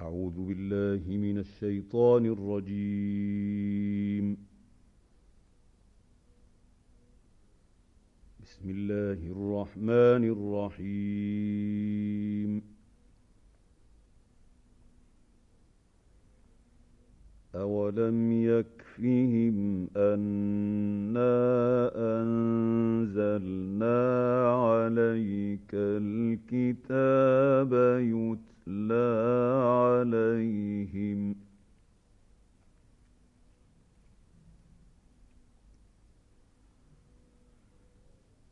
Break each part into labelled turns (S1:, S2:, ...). S1: أعوذ بالله من الشيطان الرجيم بسم الله الرحمن الرحيم أولم يكفهم أنا أنزلنا عليك الكتاب يتبع يتلى عليهم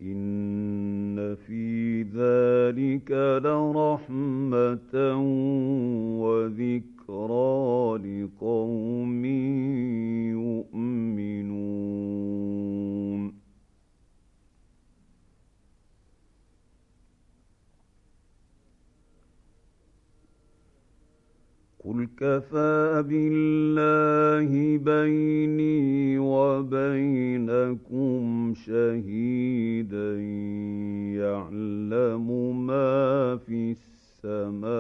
S1: إن في ذلك لرحمة وذكرى لقوم يؤمنون قل كفى بالله بيني وبينكم شهيدا يعلم ما في السماء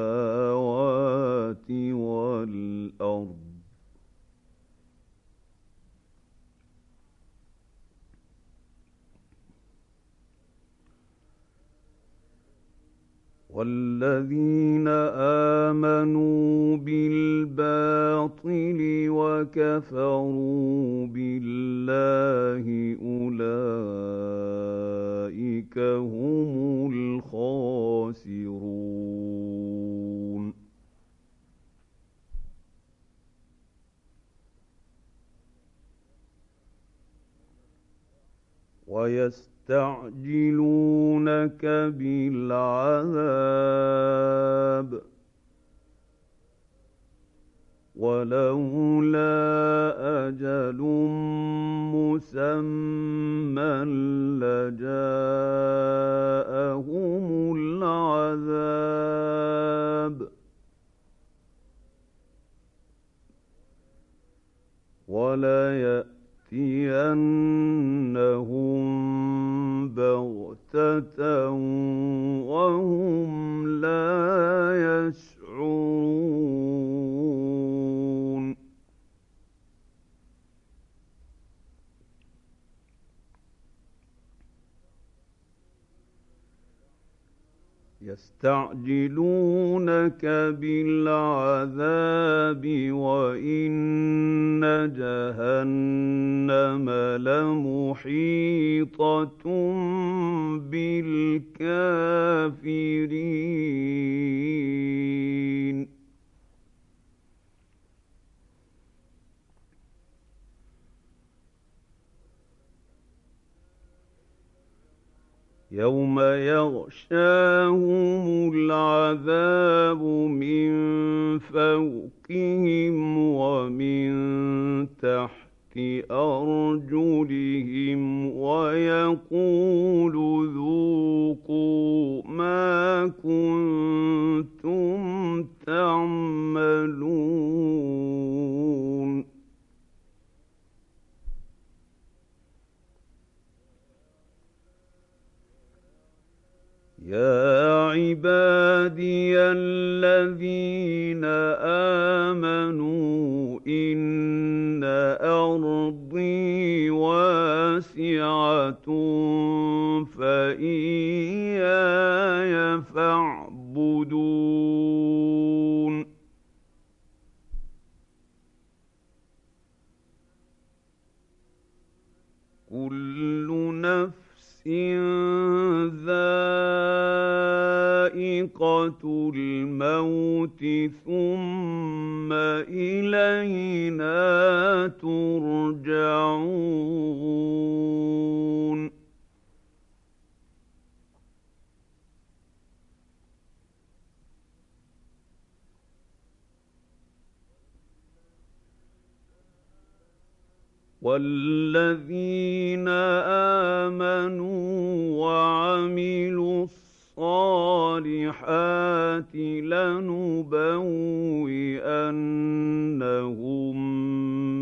S1: وهم لا يشعرون يستعجلونك بالعذاب وان جهنم لمحيطه الكافرين يوم يغشاهم العذاب من فوقهم ومن تحت أرجلهم ويقول ذوقوا ما كنتم تعملون يا عبادي الذين آمنوا واسعة فإياي فاعبدون سكرة الموت ثم إلينا ترجعون والذين آمنوا وعملوا الصالحات لنبوئنهم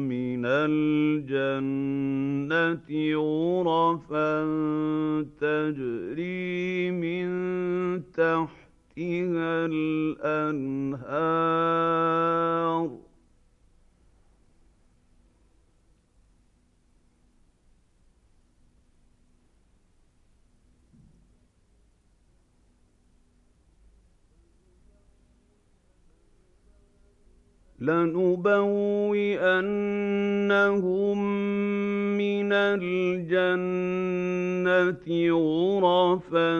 S1: من الجنة غرفا تجري من تحتها الأنهار لنبوئنهم من الجنة غرفا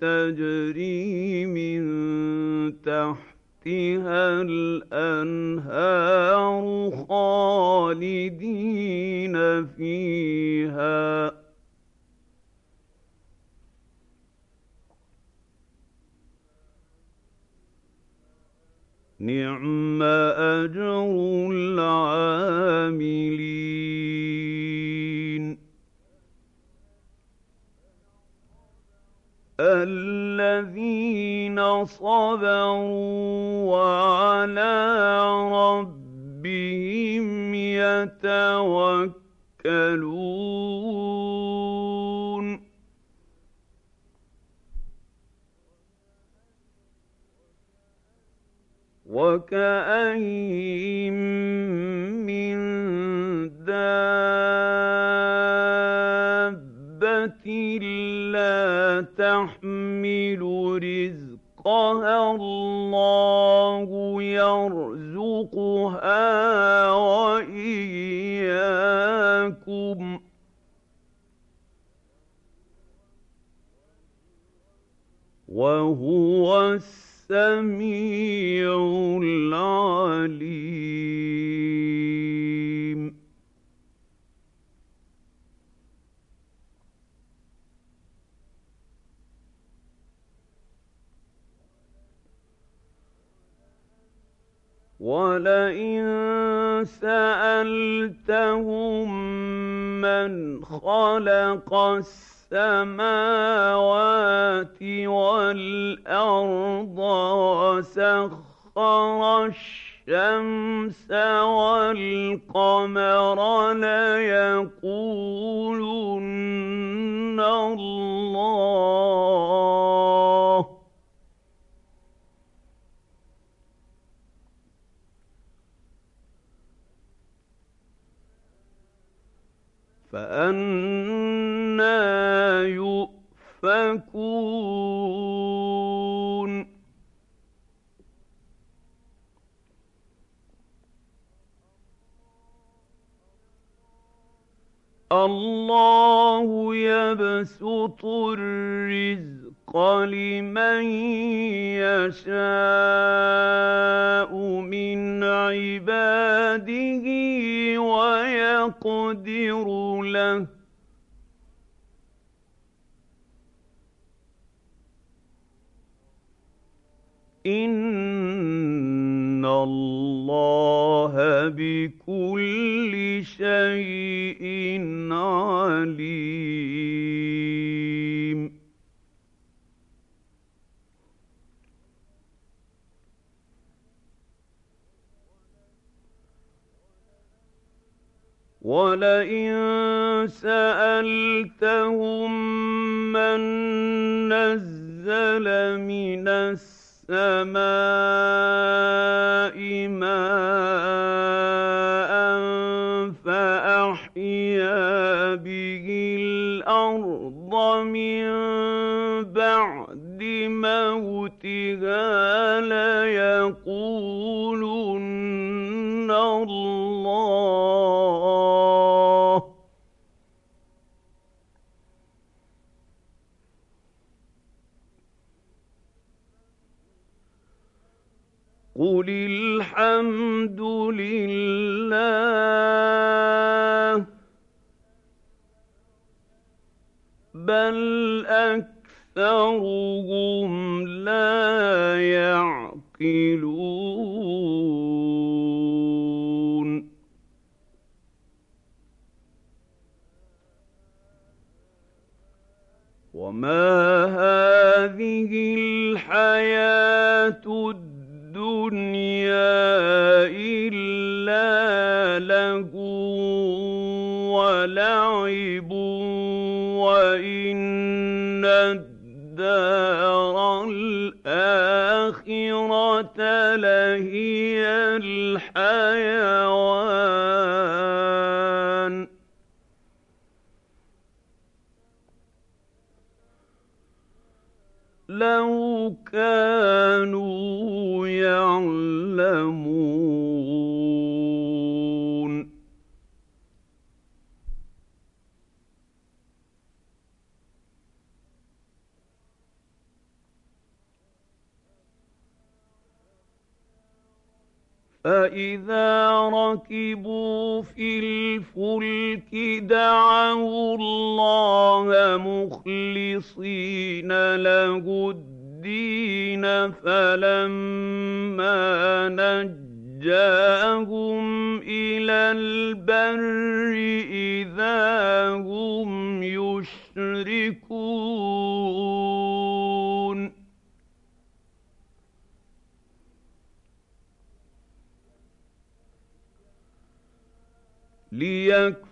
S1: تجري من تحتها الأنهار خالدين فيها ۖ نِعْمَ أَجْرُ الْعَامِلِينَ الَّذِينَ صَبَرُوا وَعَلَى رَبِّهِمْ يَتَوَكَّلُونَ وكاين من دابه لا تحمل رزقها الله يرزقها واياكم وهو السبب السميع العليم ولئن سألتهم من خلق السماوات السَّمَاوَاتِ وَالْأَرْضَ وَسَخَّرَ الشَّمْسَ وَالْقَمَرَ لَيَقُولُنَّ اللَّهُ فَأَنَّا يؤفكون الله يبسط الرزق لمن يشاء من عباده ويقدر له إِنَّ اللَّهَ بِكُلِّ شَيْءٍ عَلِيمٌ وَلَئِن سَأَلْتَهُم مَّن نَّزَّلَ مِنَ السَّمَاءِ السماء ماء فأحيا به الأرض من بعد موتها ليقول قُلِ الْحَمْدُ لِلَّهِ بَلْ أَكْثَرُهُمْ لَا يَعْقِلُونَ وَمَا الله دعوا الله مخلصين له الدين فلما نجاهم إلى البر إذا هم يشركون ليكفروا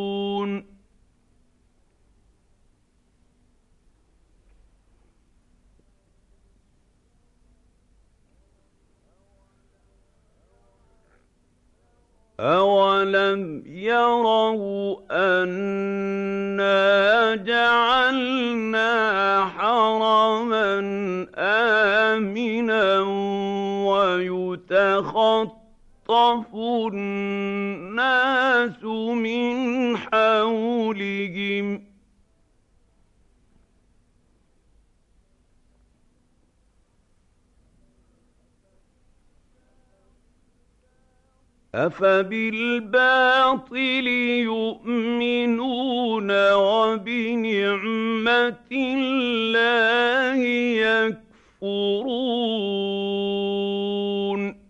S1: أَوَلَمْ يَرَوْا أَنَّا جَعَلْنَا حَرَمًا آمِنًا وَيُتَخَطَّفُ النَّاسُ مِنْ حَوْلِهِمْ ۚ أفبالباطل يؤمنون وبنعمة الله يكفرون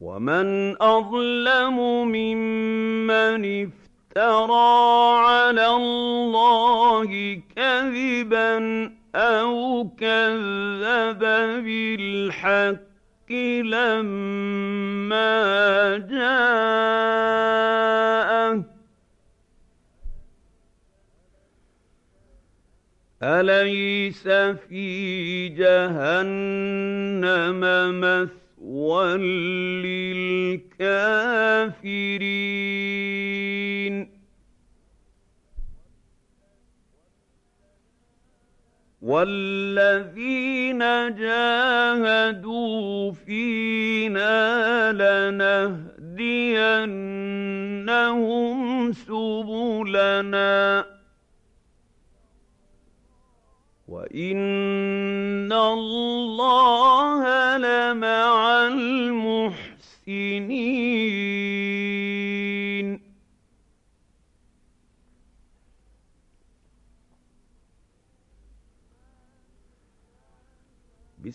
S1: ومن أظلم ممن افترى افترى على الله كذبا او كذب بالحق لما جاءه اليس في جهنم مثل وللكافرين والذين جاهدوا فينا لنهدينهم سبلنا وإن الله لمع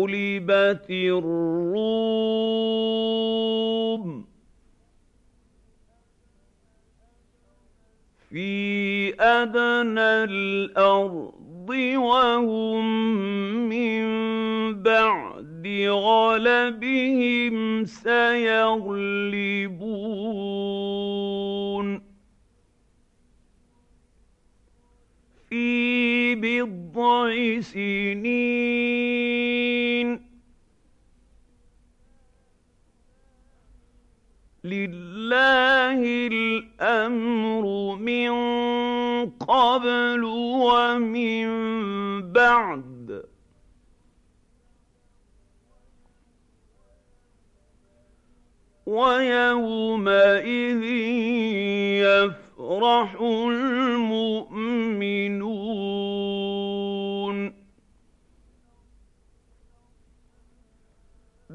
S1: غلبت الروم في أدنى الأرض وهم من بعد غلبهم سيغلبون في بضع سِنِينَ لله الأمر من قبل ومن بعد ويومئذ يفرح المؤمنون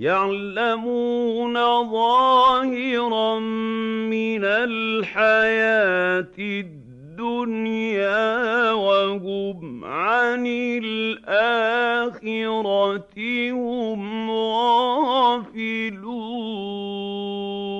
S1: يعلمون ظاهرا من الحياة الدنيا وهم عن الآخرة هم غافلون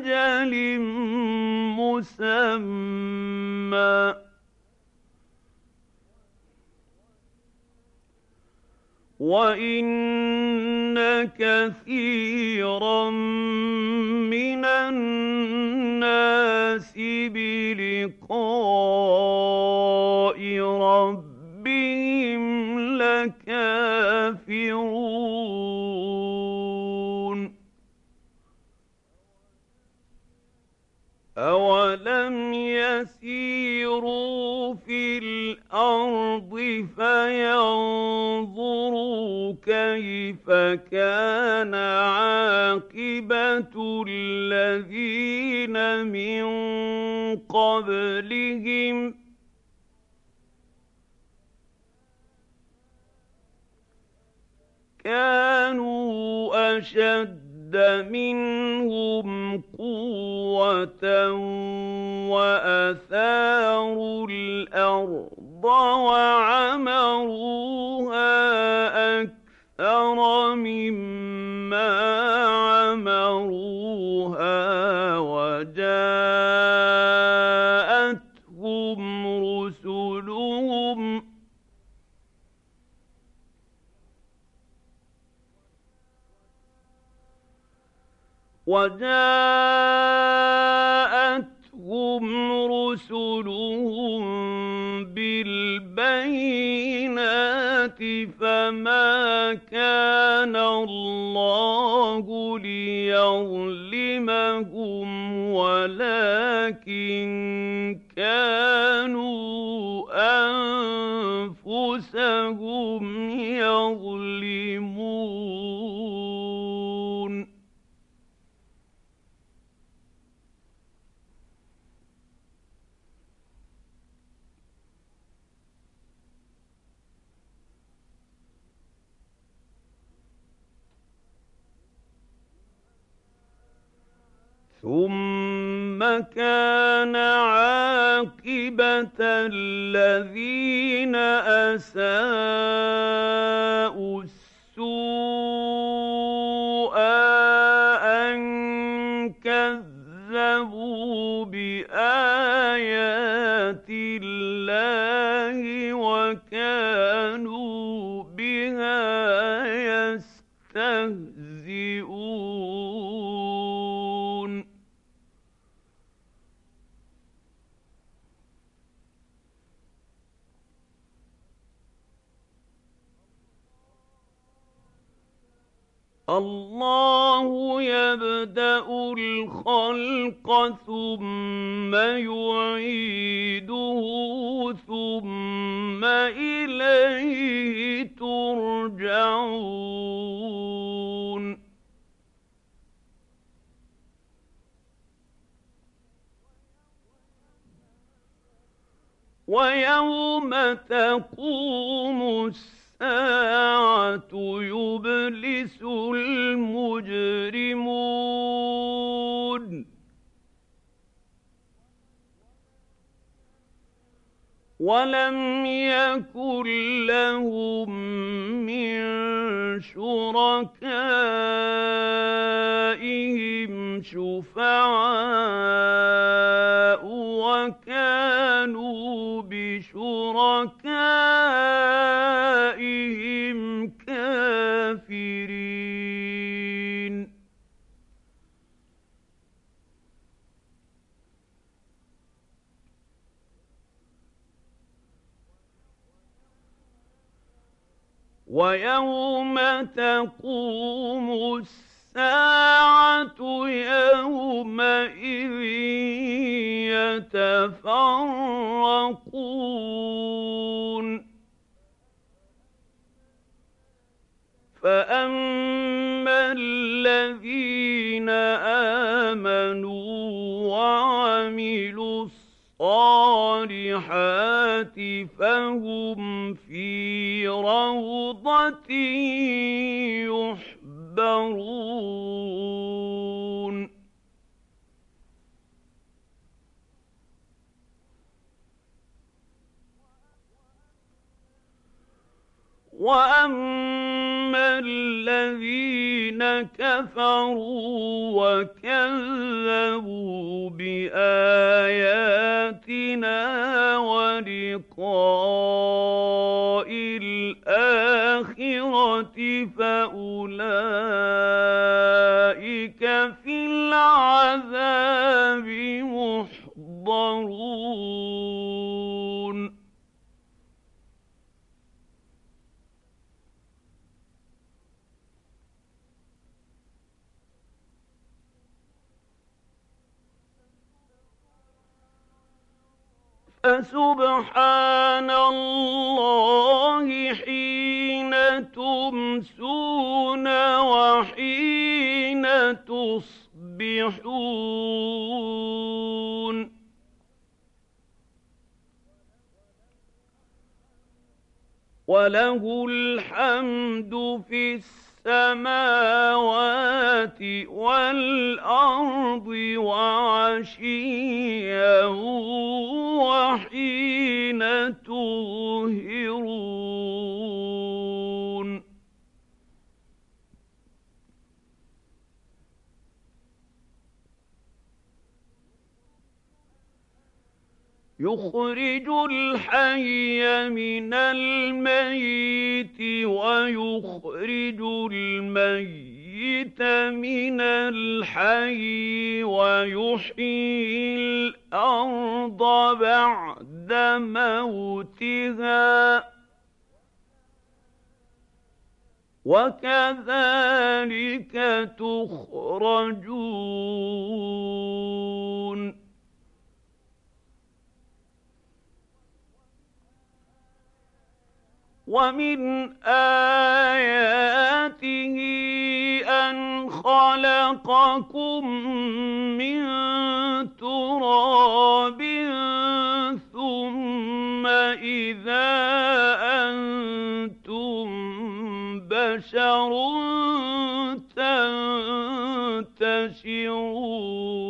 S1: أجل مسمى وإن كثيرا من الناس بلقاء سيروا في الأرض فينظروا كيف كان عاقبة الذين من قبلهم ۖ كانوا أشد اشد منهم قوه واثاروا الارض وعمروها اكثر مما وجاءتهم رسلهم بالبينات فما كان الله ليظلمهم ولكن كانوا أنفسهم يظلمون ثم كان عاقبة الذين أساءوا الخلق ثم يعيده ثم إليه ترجعون ويوم تقوم الساعة يبلس المجرمون ولم يكن لهم من شركائهم شفعاء وكانوا بشركائهم ويوم تقوم الساعة يومئذ يتفرقون فأما الذين آمنوا وعملوا الصالحات الصالحات فهم في روضة يحبرون واما الذين كفروا وكذبوا باياتنا ولقاء الاخره فاولئك في العذاب محضرون فسبحان الله حين تمسون وحين تصبحون وله الحمد في السماوات والأرض وعشيا وحين تظهرون يخرج الحي من الميت ويخرج الميت الميت من الحي ويحيي الأرض بعد موتها وكذلك تخرجون ومن آياته خلقكم من تراب ثم إذا أنتم بشر تنتشرون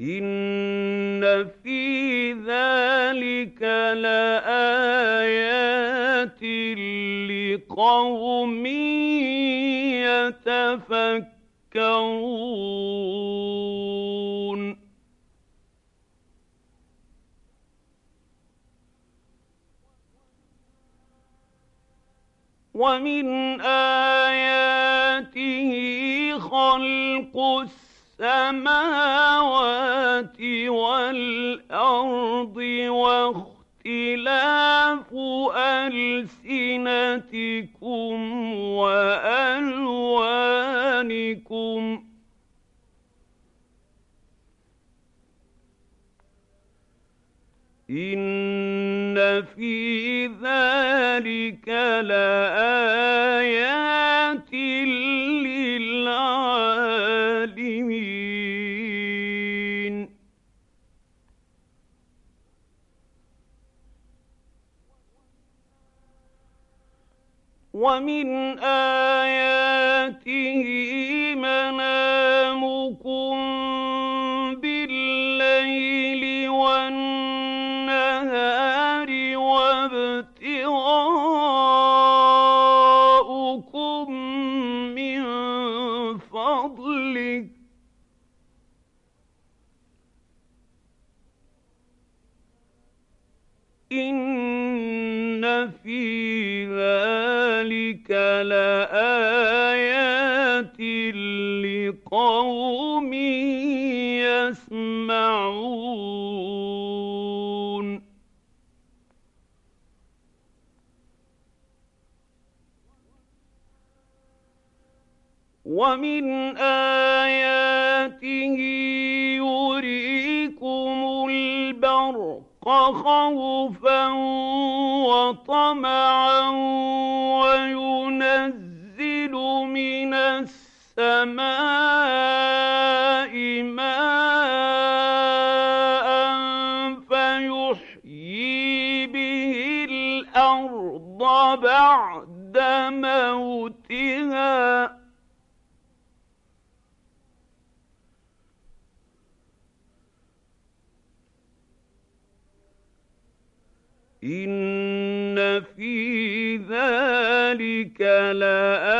S1: إن في ذلك لآيات لقوم يتفكرون ومن آياته خلق السماء السماوات والأرض واختلاف ألسنتكم وألوانكم إن في ذلك لآيات ومن آياته قوم يسمعون ومن آياته يريكم البرق خوفا وطمعا ويريكم السماء ماء فيحيي به الأرض بعد موتها إن في ذلك لآية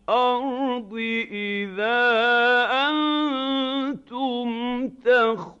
S1: الأرض إذا أنتم تخرجون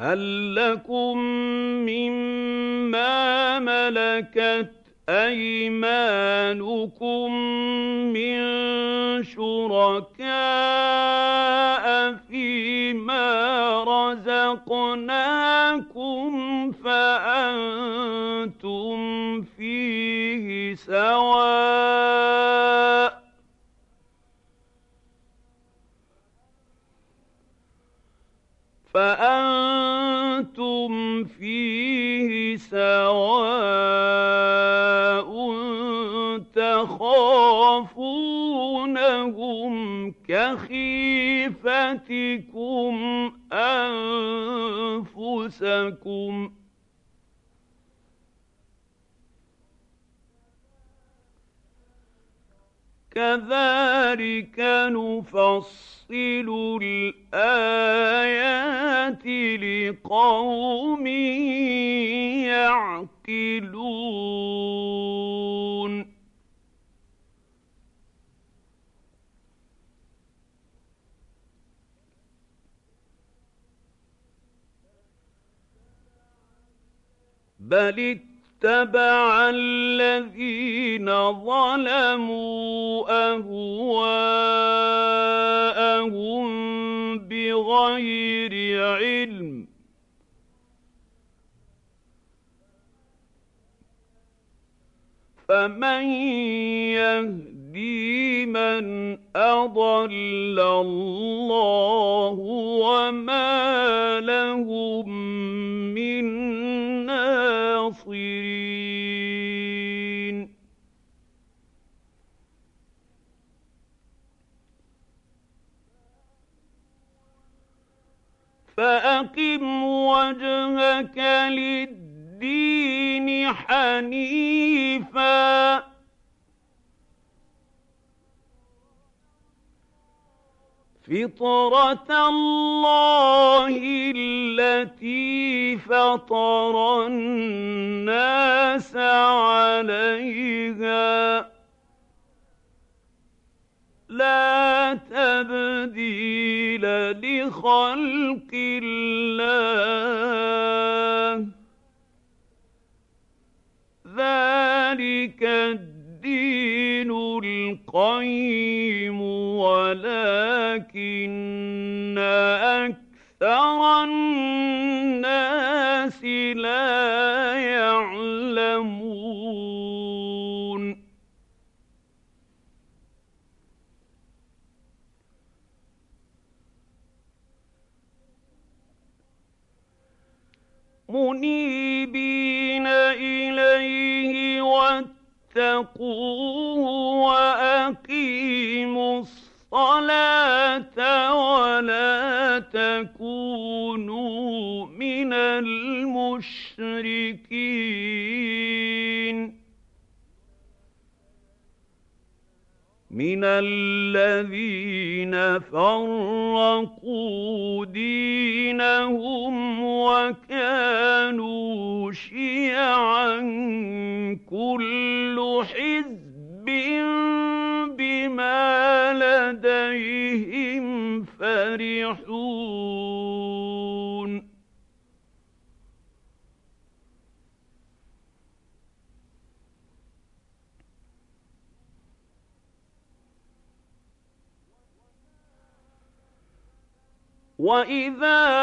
S1: هل لكم مما ملكت ايمانكم من شركاء فيما رزقناكم فانتم فيه سواء فأنتم كذلك نفصل الآيات لقوم يعقلون بل اتبع الذين ظلموا اهواءهم بغير علم فمن يهدي من اضل الله وما لهم من فأقم وجهك للدين حنيفا فطرة الله التي فطر الناس عليها لا تبديل لخلق الله ذلك الدين القيم ولكن أكثر الناس لا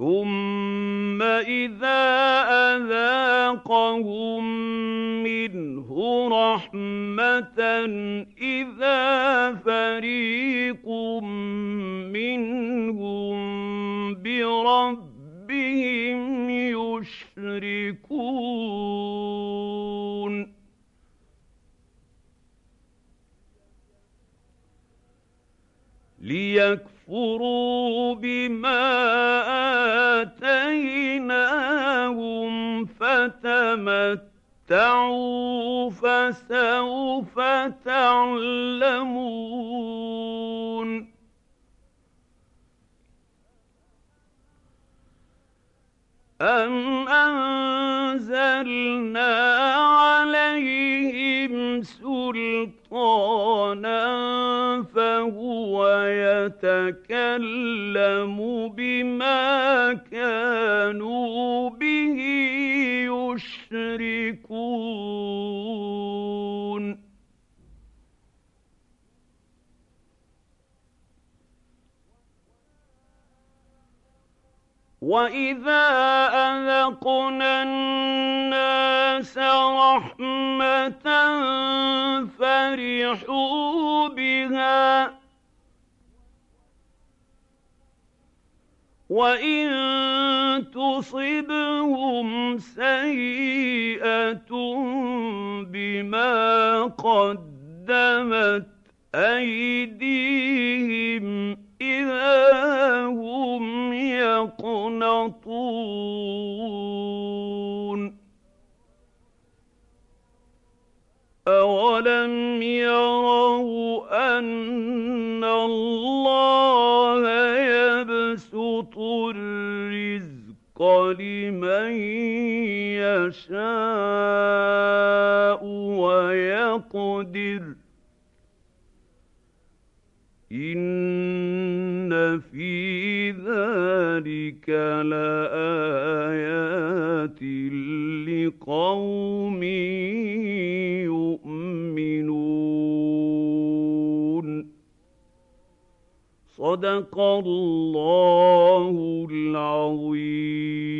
S1: ثم إذا أذاقهم منه رحمة إذا فريق منهم بربهم يشركون ليكفر ليكفروا بما آتيناهم فتمتعوا فسوف تعلمون أم أنزلنا يتكلم بما كانوا به يشركون واذا اذقنا الناس رحمه فرحوا بها وإن تصبهم سيئة بما قدمت أيديهم إذا هم يقنطون أولم يروا أن الله يشاء ويقدر إن في ذلك لآيات لقوم يؤمنون صدق الله العظيم